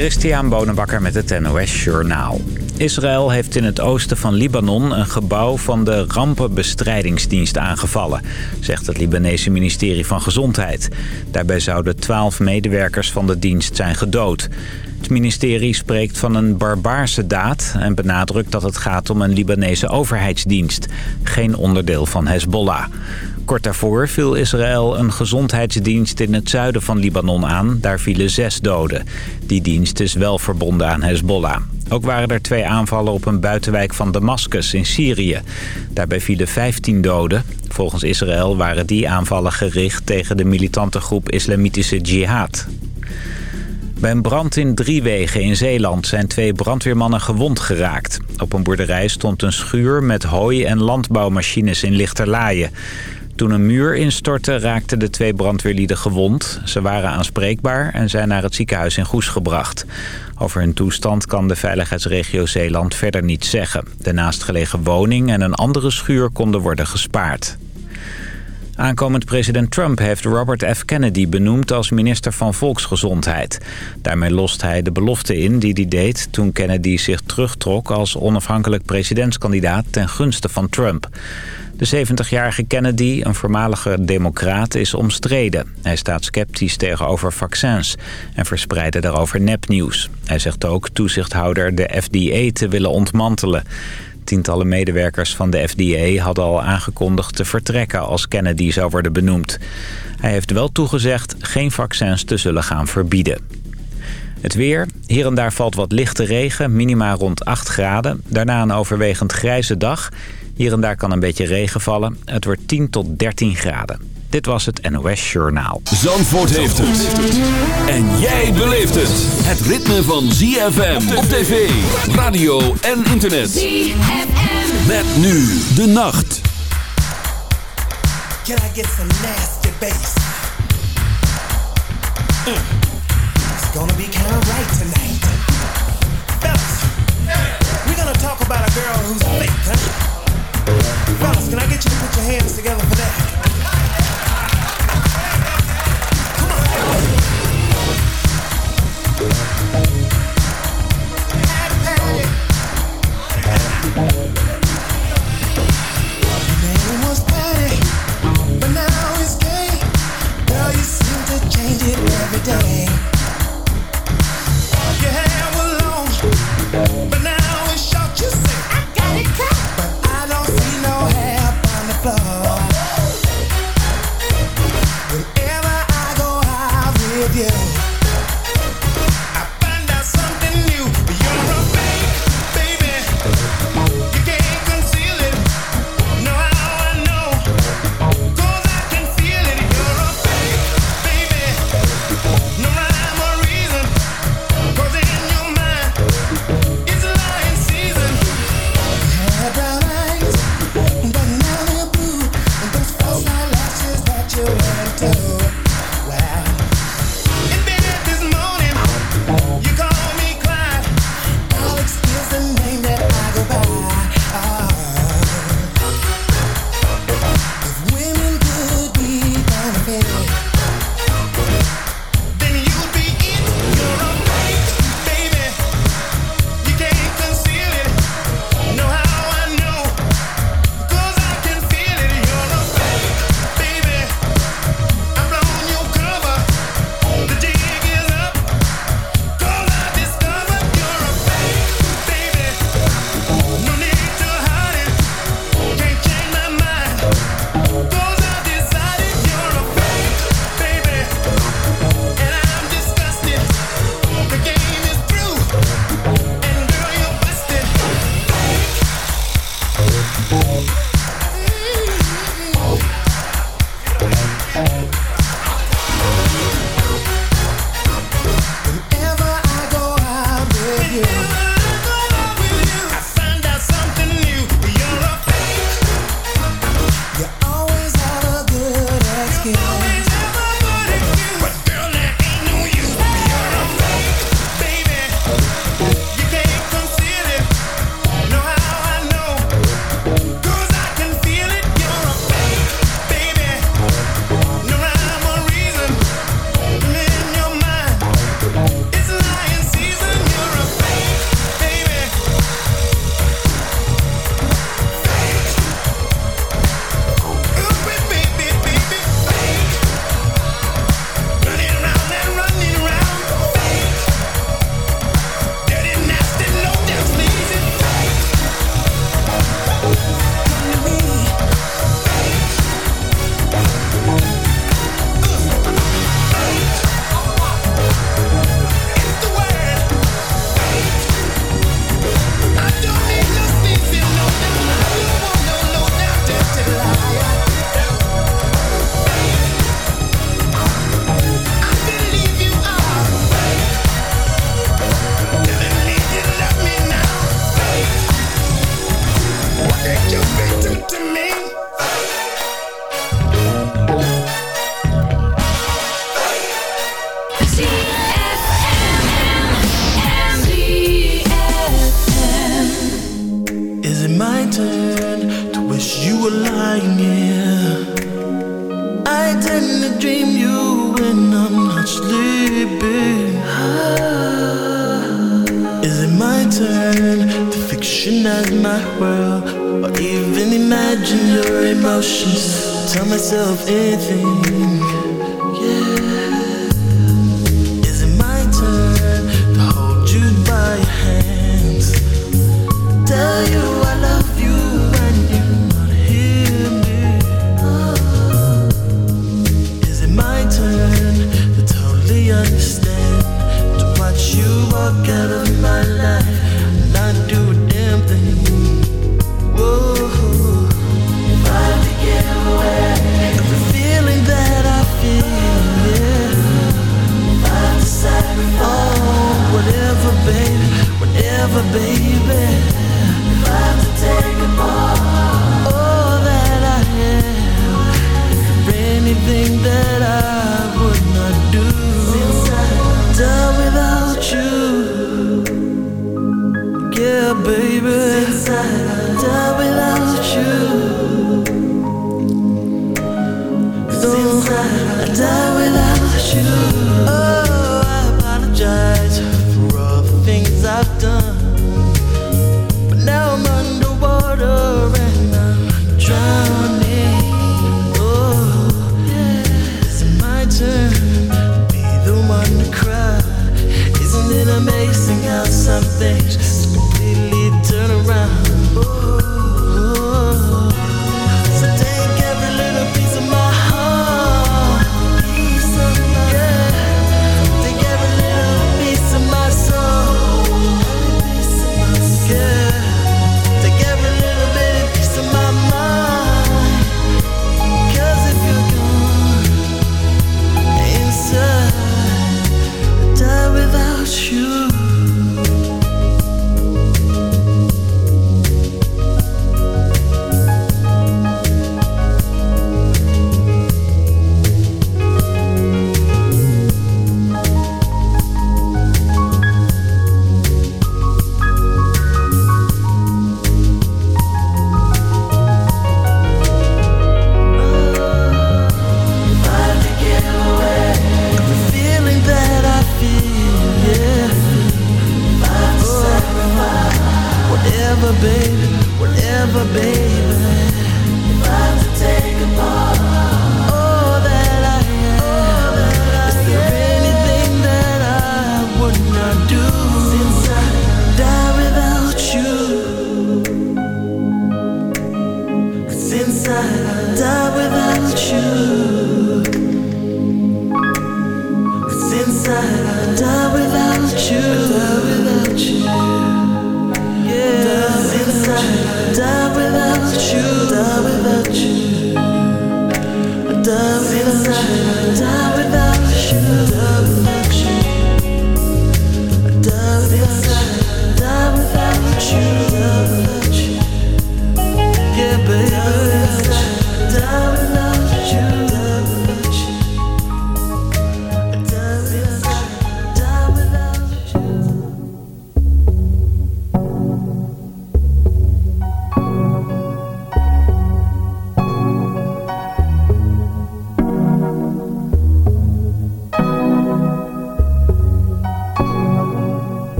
Christian Bonenbakker met het NOS Journaal. Israël heeft in het oosten van Libanon een gebouw van de rampenbestrijdingsdienst aangevallen, zegt het Libanese ministerie van Gezondheid. Daarbij zouden twaalf medewerkers van de dienst zijn gedood. Het ministerie spreekt van een barbaarse daad en benadrukt dat het gaat om een Libanese overheidsdienst, geen onderdeel van Hezbollah. Kort daarvoor viel Israël een gezondheidsdienst in het zuiden van Libanon aan. Daar vielen zes doden. Die dienst is wel verbonden aan Hezbollah. Ook waren er twee aanvallen op een buitenwijk van Damascus in Syrië. Daarbij vielen 15 doden. Volgens Israël waren die aanvallen gericht tegen de militante groep Islamitische Jihad. Bij een brand in Driewegen in Zeeland zijn twee brandweermannen gewond geraakt. Op een boerderij stond een schuur met hooi- en landbouwmachines in lichterlaaien. Toen een muur instortte raakten de twee brandweerlieden gewond. Ze waren aanspreekbaar en zijn naar het ziekenhuis in Goes gebracht. Over hun toestand kan de veiligheidsregio Zeeland verder niets zeggen. De naastgelegen woning en een andere schuur konden worden gespaard. Aankomend president Trump heeft Robert F. Kennedy benoemd als minister van Volksgezondheid. Daarmee lost hij de belofte in die hij deed toen Kennedy zich terugtrok als onafhankelijk presidentskandidaat ten gunste van Trump. De 70-jarige Kennedy, een voormalige democraat, is omstreden. Hij staat sceptisch tegenover vaccins en verspreidde daarover nepnieuws. Hij zegt ook toezichthouder de FDA te willen ontmantelen. Tientallen medewerkers van de FDA hadden al aangekondigd te vertrekken als Kennedy zou worden benoemd. Hij heeft wel toegezegd geen vaccins te zullen gaan verbieden. Het weer. Hier en daar valt wat lichte regen, minima rond 8 graden. Daarna een overwegend grijze dag. Hier en daar kan een beetje regen vallen. Het wordt 10 tot 13 graden. Dit was het NOS Journaal. Zandvoort heeft het. En jij beleeft het. Het ritme van ZFM op tv, radio en internet. ZFM. Met nu de nacht. Can I get some nasty bass? Mm. It's gonna be kind of right tonight. Fellas, we're gonna talk about a girl who's fake, huh? Fellas, can I get you to put your hands together for that? Come on.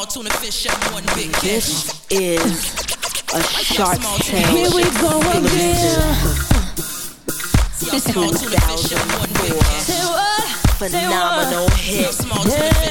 small tuna fish and one big fish. This is a shark tale. Here we go again. This 2004 phenomenal hit. Yeah.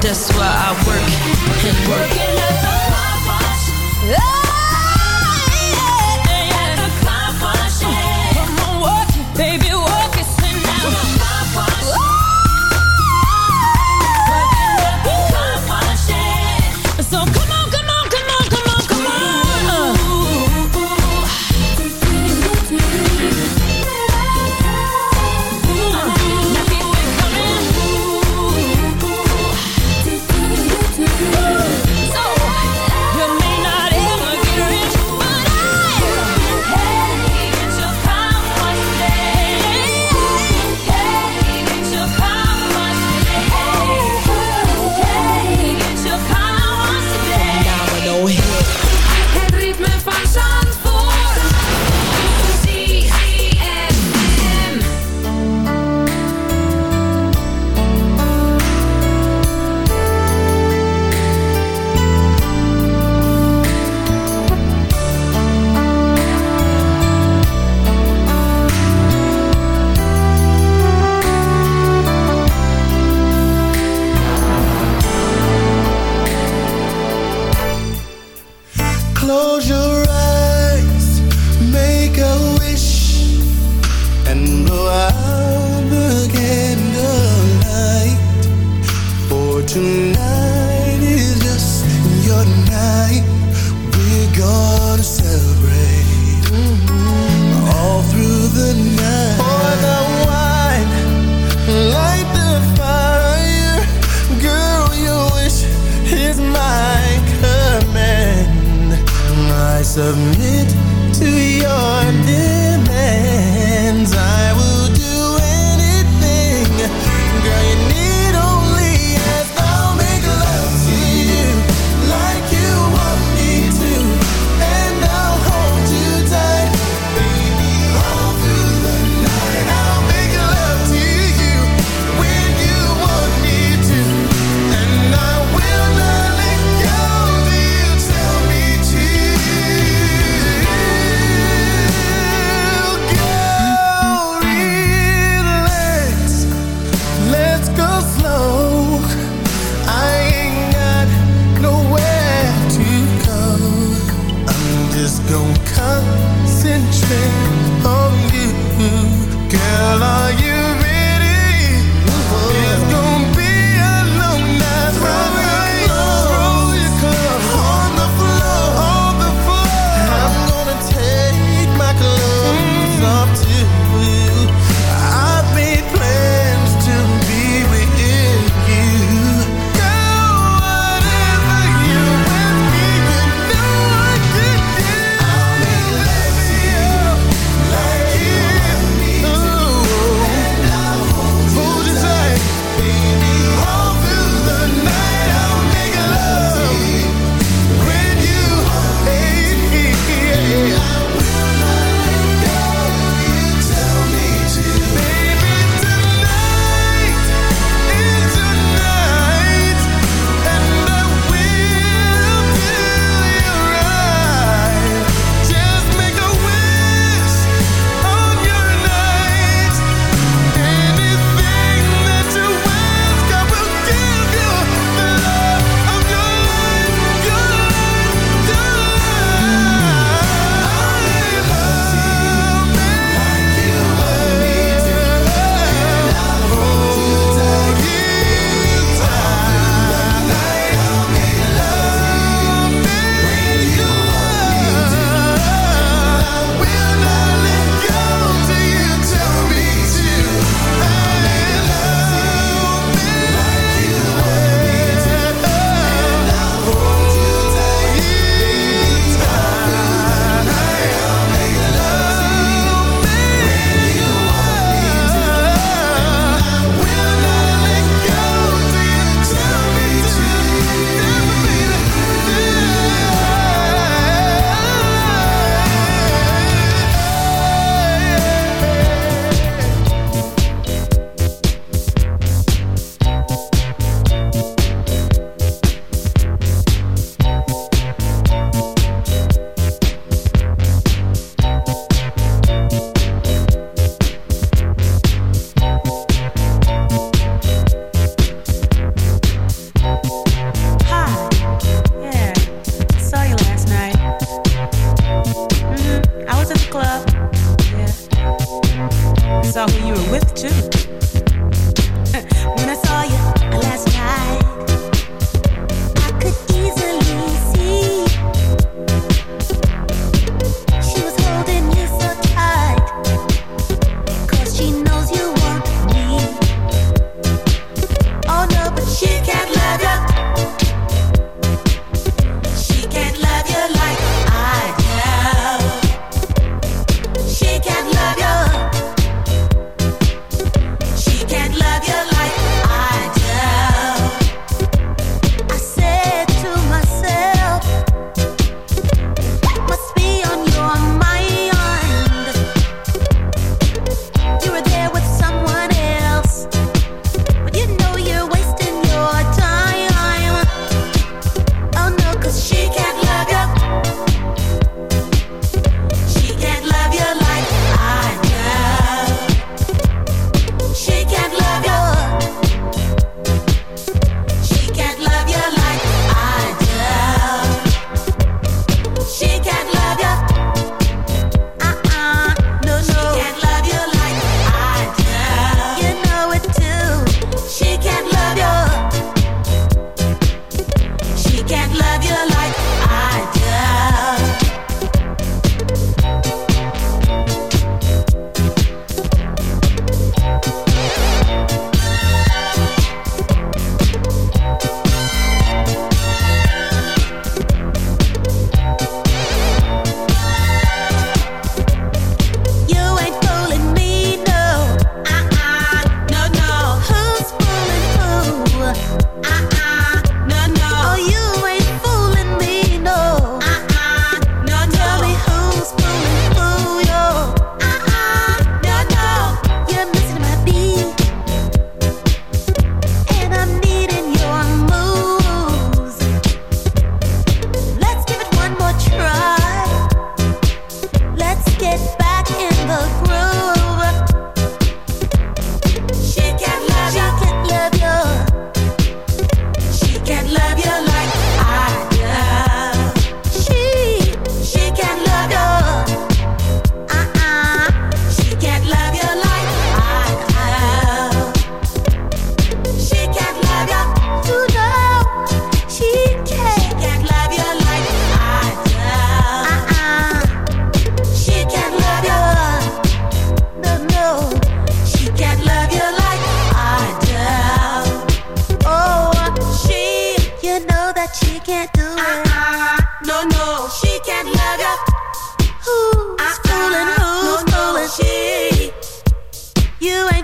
That's why I work. And work. Working at the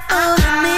fight for the me.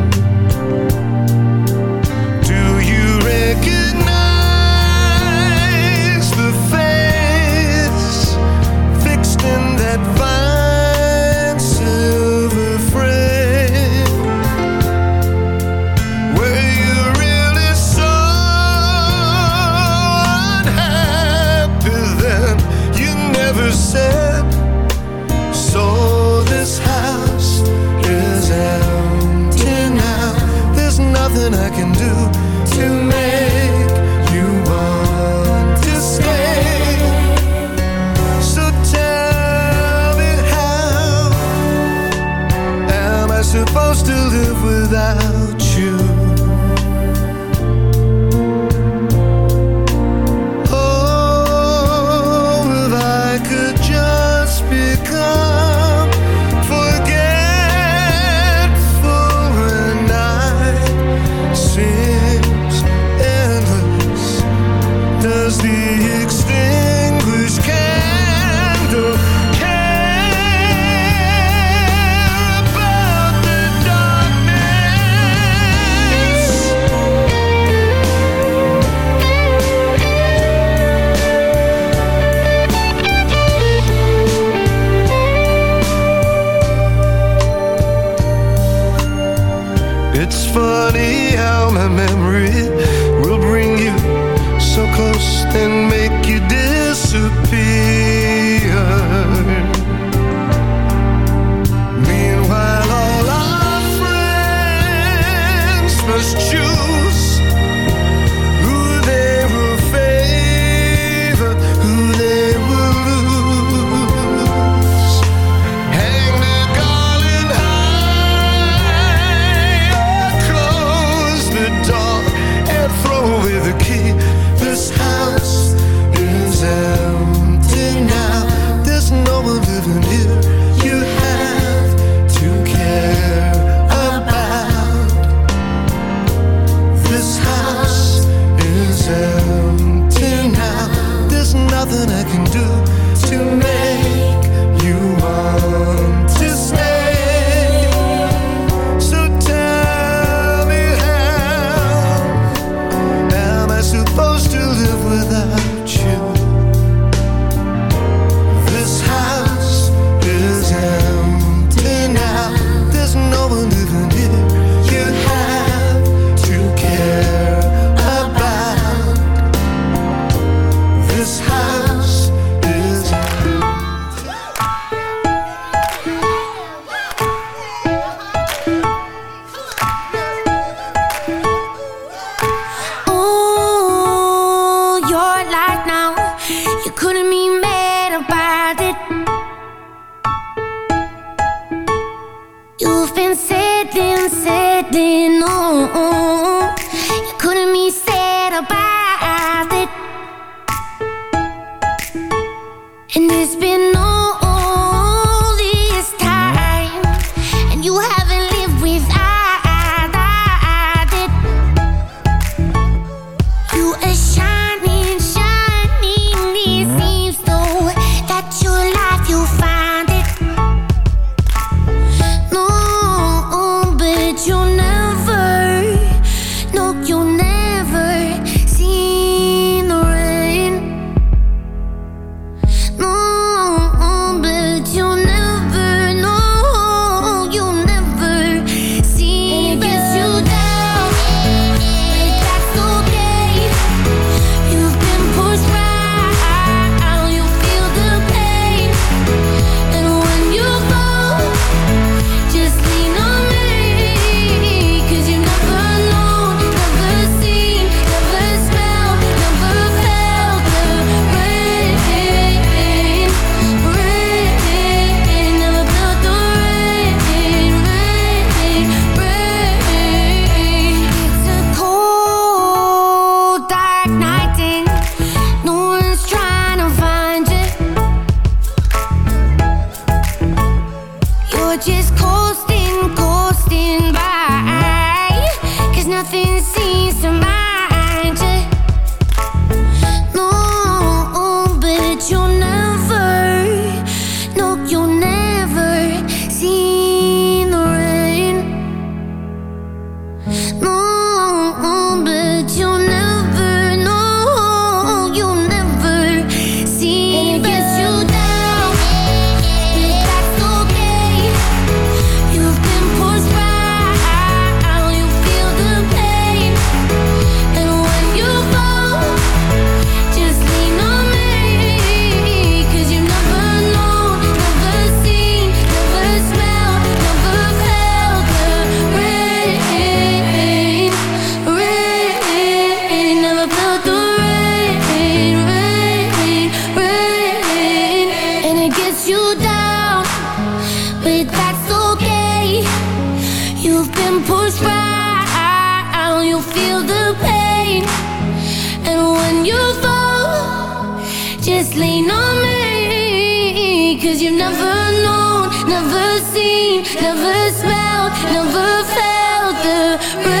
Yeah.